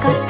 пока.